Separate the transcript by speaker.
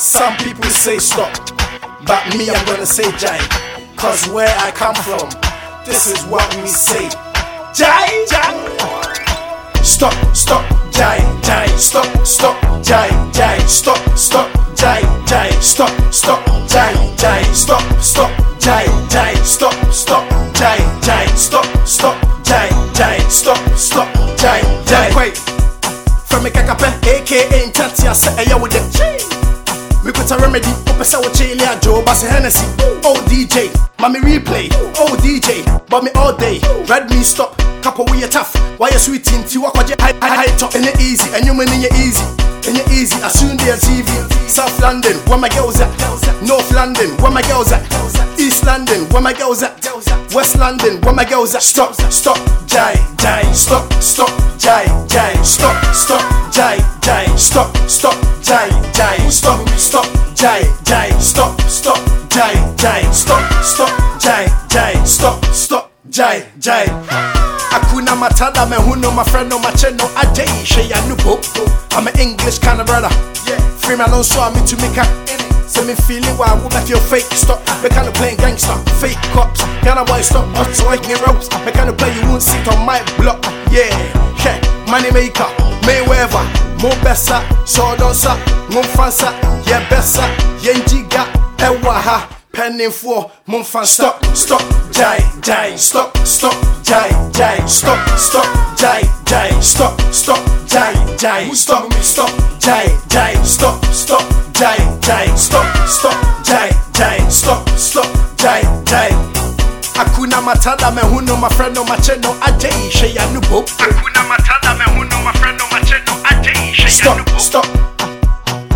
Speaker 1: Some people say stop, but me, I'm gonna say jai. Cause where I come from, this is what we say. Jai, jai. Stop, stop, jai, jai. Stop, stop, jai, jai. Stop, stop, jai, jai. Stop, stop, jai, jai. Stop, stop, jai, jai. Stop, stop, jai, jai. Stop, stop, jai, jai. Stop, stop, jai, jai. Wait. From me kakape, aka Ntati, I say, hey, with it. Put a remedy, up a sour chili, a Joe, Bass Hennessy. Oh DJ, mommy replay. Oh DJ, but me all day. Red me stop, couple we are tough. Why you sweet in Tiwa Kwaje high high high top? And it easy, and you mean it easy. And you easy, as soon they TV. South London, where my girls at? North London, where my girls at? East London, where my girls at? West London, where my girls at? Stop, stop, jai, jai, stop, stop, jai, jai, stop, stop, jai, jai, stop, stop, jai, jai, stop, stop, jai, jai, stop, stop, jai, jai, stop, stop, jai, jai, stop, stop, jai, jai. Akuna Matata, me huno, my friend, no macheno, ajay, she ya nubo. I'm an English kind of brother. Yeah. Free my own so I'm into make Say me feeling why I will back your fake stop. Ah. Me kind of playing gangster, fake cops. Can a boy stop us so I can ropes? Me kind of play you won't sit on my block. Yeah, Money maker, Mayweather, mo besa, sodonsa, mo fansa, ye besa, yenjiga, ewaha, penning for mo fansa. Stop, stop, die, die, stop, stop, die, die, stop, stop, die, die, stop, stop, die, die, stop, stop, die, die, stop, stop, die, die, stop, stop, die, die, stop, stop, die, die. Akuna matada mehuno, my friend, no macheno, ajay, shey anubo. Akuna